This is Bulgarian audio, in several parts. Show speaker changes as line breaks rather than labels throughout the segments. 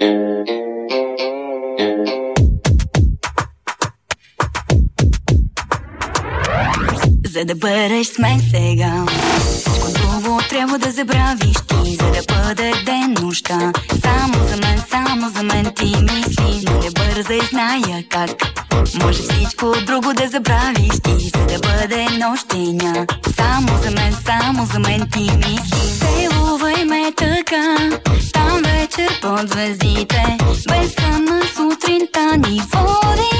За да бъдеш с мен сега. Всичко друго трябва да забравиш ти. За да бъде ден нощта. Само за мен, само за мен ти мисли. Но не бързай, зная как. Може всичко друго да забравиш ти. За да бъде нощеня Само за мен, само за мен ти мисли. Целувай ме вечер под звездите. Без съна сутринта ни води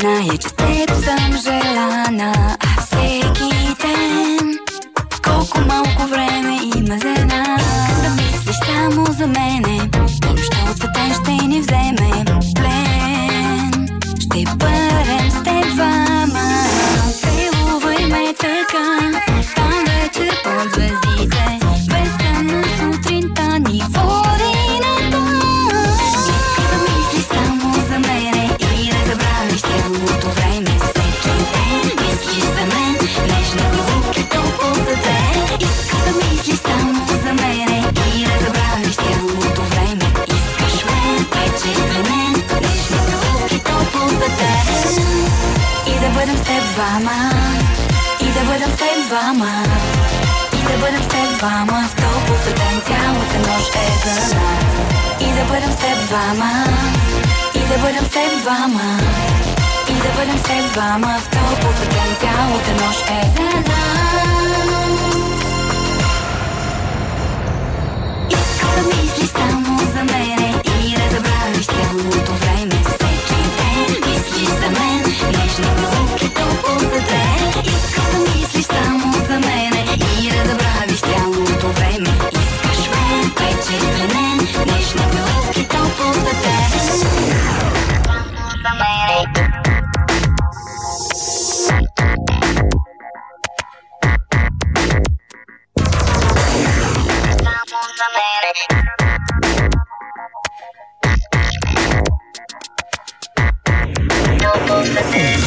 знае, че теб съм желана нас Да мислиш само за мене. Нощта от ще ни вземе плен. Ще бъдем двама И да бъдем с теб двама И да бъдем с теб двама В толкова ден цялата нощ е за нас И да бъдем с теб двама И да бъдем с теб двама И да бъдем с теб двама В толкова ден цялата нощ е за нас мен, вече при мен Нежни глупки толкова за ден За мене Само за мене Толкова за ден